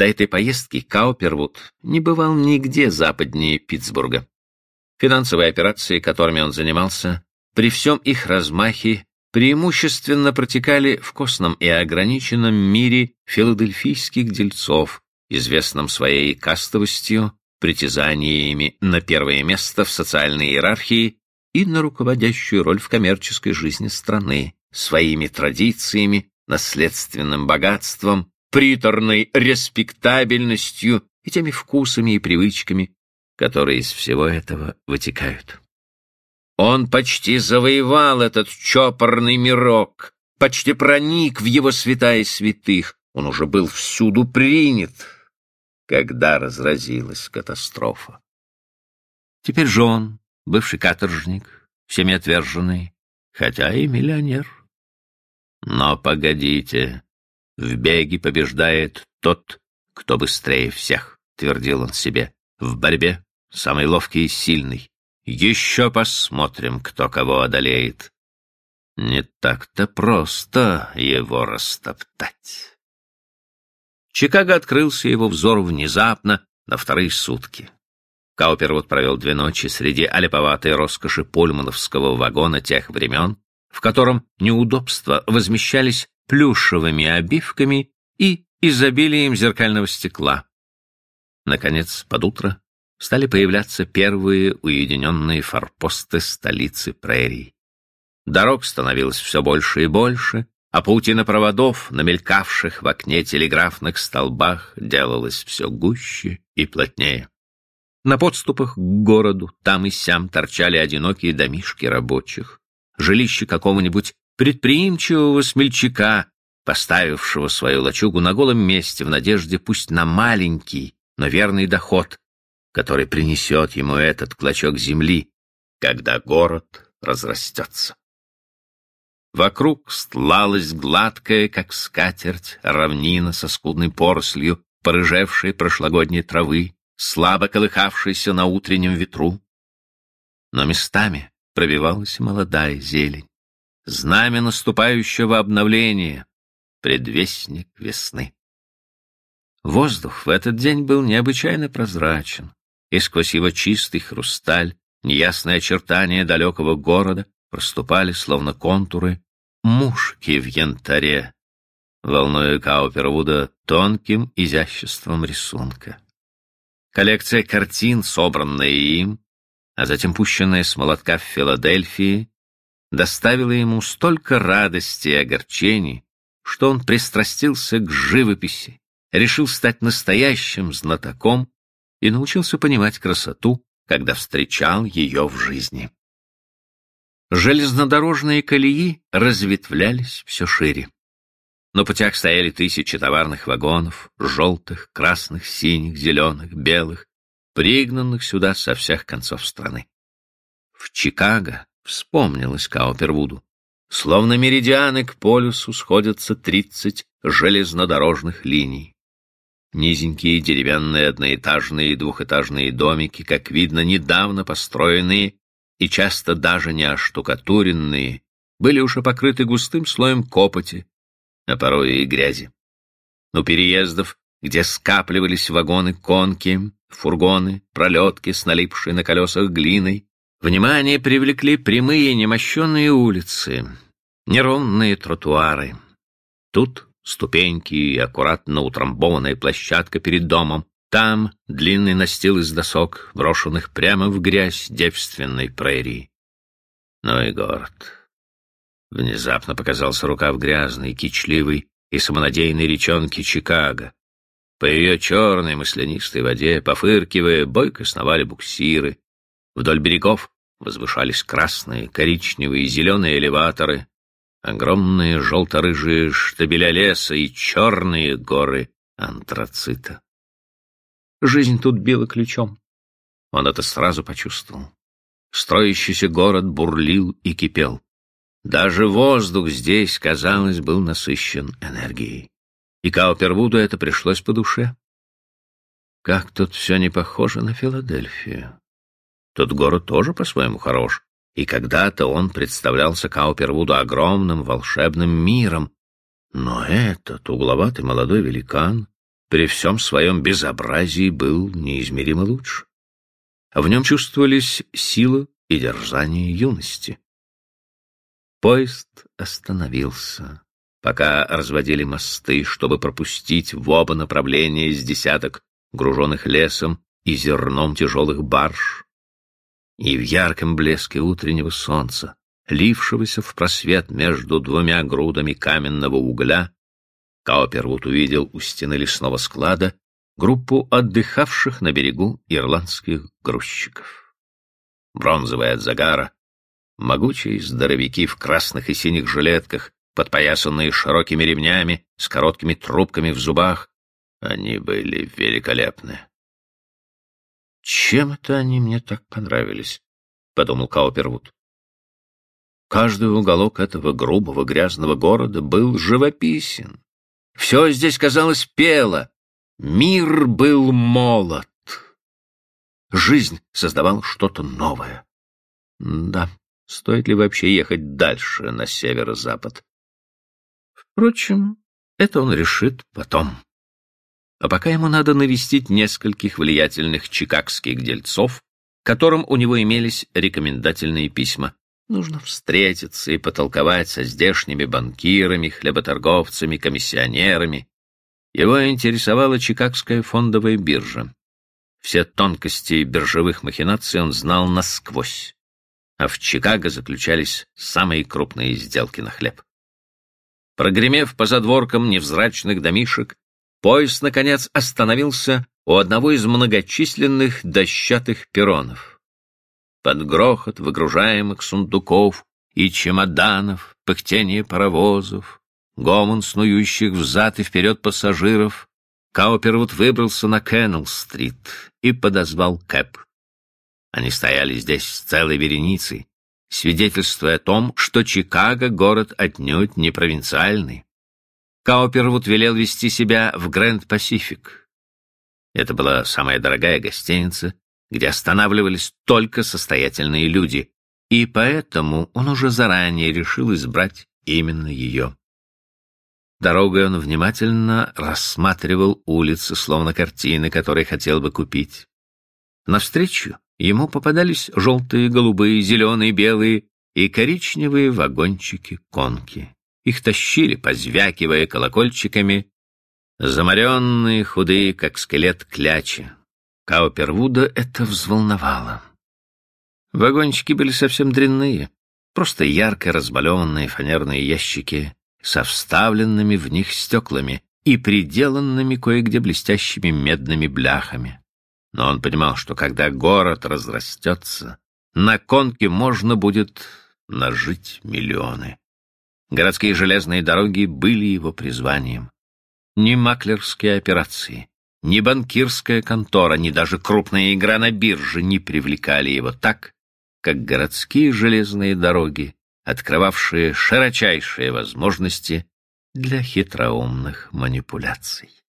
До этой поездки Каупервуд не бывал нигде западнее Питтсбурга. Финансовые операции, которыми он занимался, при всем их размахе преимущественно протекали в костном и ограниченном мире филадельфийских дельцов, известном своей кастовостью, притязаниями на первое место в социальной иерархии и на руководящую роль в коммерческой жизни страны, своими традициями, наследственным богатством, приторной респектабельностью и теми вкусами и привычками, которые из всего этого вытекают. Он почти завоевал этот чопорный мирок, почти проник в его святая святых. Он уже был всюду принят, когда разразилась катастрофа. Теперь же он, бывший каторжник, всеми отверженный, хотя и миллионер. Но погодите, в беге побеждает тот, кто быстрее всех, твердил он себе. В борьбе самый ловкий и сильный. Еще посмотрим, кто кого одолеет. Не так-то просто его растоптать. Чикаго открылся его взору внезапно на вторые сутки. Каупервуд провел две ночи среди олиповатой роскоши пульмановского вагона тех времен, в котором неудобства возмещались плюшевыми обивками и изобилием зеркального стекла. Наконец, под утро стали появляться первые уединенные форпосты столицы прерий. Дорог становилось все больше и больше, а паутина проводов, намелькавших в окне телеграфных столбах, делалась все гуще и плотнее. На подступах к городу там и сям торчали одинокие домишки рабочих, жилище какого-нибудь предприимчивого смельчака, поставившего свою лачугу на голом месте в надежде пусть на маленький, но верный доход, который принесет ему этот клочок земли, когда город разрастется. Вокруг стлалась гладкая, как скатерть, равнина со скудной порослью, порыжевшей прошлогодней травы, слабо колыхавшейся на утреннем ветру. Но местами пробивалась молодая зелень, знамя наступающего обновления, предвестник весны. Воздух в этот день был необычайно прозрачен, и сквозь его чистый хрусталь неясные очертания далекого города проступали, словно контуры, мушки в янтаре, волнуя Каупервуда тонким изяществом рисунка. Коллекция картин, собранная им, а затем пущенная с молотка в Филадельфии, доставила ему столько радости и огорчений, что он пристрастился к живописи, решил стать настоящим знатоком и научился понимать красоту, когда встречал ее в жизни. Железнодорожные колеи разветвлялись все шире. На путях стояли тысячи товарных вагонов, желтых, красных, синих, зеленых, белых, пригнанных сюда со всех концов страны. В Чикаго вспомнилось Каупервуду. Словно меридианы к полюсу сходятся тридцать железнодорожных линий. Низенькие деревянные одноэтажные и двухэтажные домики, как видно, недавно построенные и часто даже не оштукатуренные, были уже покрыты густым слоем копоти, а порой и грязи. У переездов, где скапливались вагоны конки, фургоны, пролетки с налипшей на колесах глиной, внимание привлекли прямые немощенные улицы, неровные тротуары. Тут ступеньки и аккуратно утрамбованная площадка перед домом. Там длинный настил из досок, брошенных прямо в грязь девственной прерии. Ну и город. Внезапно показался рукав грязной, кичливой и самонадеянной речонки Чикаго. По ее черной маслянистой воде, пофыркивая, бойко сновали буксиры. Вдоль берегов возвышались красные, коричневые и зеленые элеваторы, огромные желто-рыжие штабеля леса и черные горы антрацита. Жизнь тут била ключом. Он это сразу почувствовал. Строящийся город бурлил и кипел. Даже воздух здесь, казалось, был насыщен энергией. И Каупервуду это пришлось по душе. Как тут все не похоже на Филадельфию. Тот город тоже по-своему хорош, и когда-то он представлялся Каупервуду огромным волшебным миром. Но этот угловатый молодой великан при всем своем безобразии был неизмеримо лучше. В нем чувствовались сила и дерзание юности. Поезд остановился, пока разводили мосты, чтобы пропустить в оба направления из десяток груженных лесом и зерном тяжелых барж. И в ярком блеске утреннего солнца, лившегося в просвет между двумя грудами каменного угля, Каупервуд увидел у стены лесного склада группу отдыхавших на берегу ирландских грузчиков. Бронзовые от загара, могучие здоровяки в красных и синих жилетках, подпоясанные широкими ремнями, с короткими трубками в зубах, они были великолепны. «Чем это они мне так понравились?» — подумал Каупервуд. Каждый уголок этого грубого грязного города был живописен. Все здесь, казалось, пело. Мир был молод. Жизнь создавала что-то новое. Да, стоит ли вообще ехать дальше, на северо-запад? Впрочем, это он решит потом. А пока ему надо навестить нескольких влиятельных чикагских дельцов, которым у него имелись рекомендательные письма. Нужно встретиться и потолковать со здешними банкирами, хлеботорговцами, комиссионерами. Его интересовала Чикагская фондовая биржа. Все тонкости биржевых махинаций он знал насквозь, а в Чикаго заключались самые крупные сделки на хлеб. Прогремев по задворкам невзрачных домишек, Поезд, наконец, остановился у одного из многочисленных дощатых перронов. Под грохот выгружаемых сундуков и чемоданов, пыхтение паровозов, гомон снующих взад и вперед пассажиров, Каупервуд выбрался на Кеннелл-стрит и подозвал Кэп. Они стояли здесь с целой вереницей, свидетельствуя о том, что Чикаго — город отнюдь не провинциальный. Каупервуд велел вести себя в Грэнд Пасифик. Это была самая дорогая гостиница, где останавливались только состоятельные люди, и поэтому он уже заранее решил избрать именно ее. Дорогой он внимательно рассматривал улицы, словно картины, которые хотел бы купить. Навстречу ему попадались желтые, голубые, зеленые, белые и коричневые вагончики-конки. Их тащили, позвякивая колокольчиками, замаренные, худые, как скелет клячи. Каупервуда это взволновало. Вагончики были совсем дрянные, просто ярко разбаленные фанерные ящики со вставленными в них стеклами и приделанными кое-где блестящими медными бляхами. Но он понимал, что когда город разрастется, на конке можно будет нажить миллионы. Городские железные дороги были его призванием. Ни маклерские операции, ни банкирская контора, ни даже крупная игра на бирже не привлекали его так, как городские железные дороги, открывавшие широчайшие возможности для хитроумных манипуляций.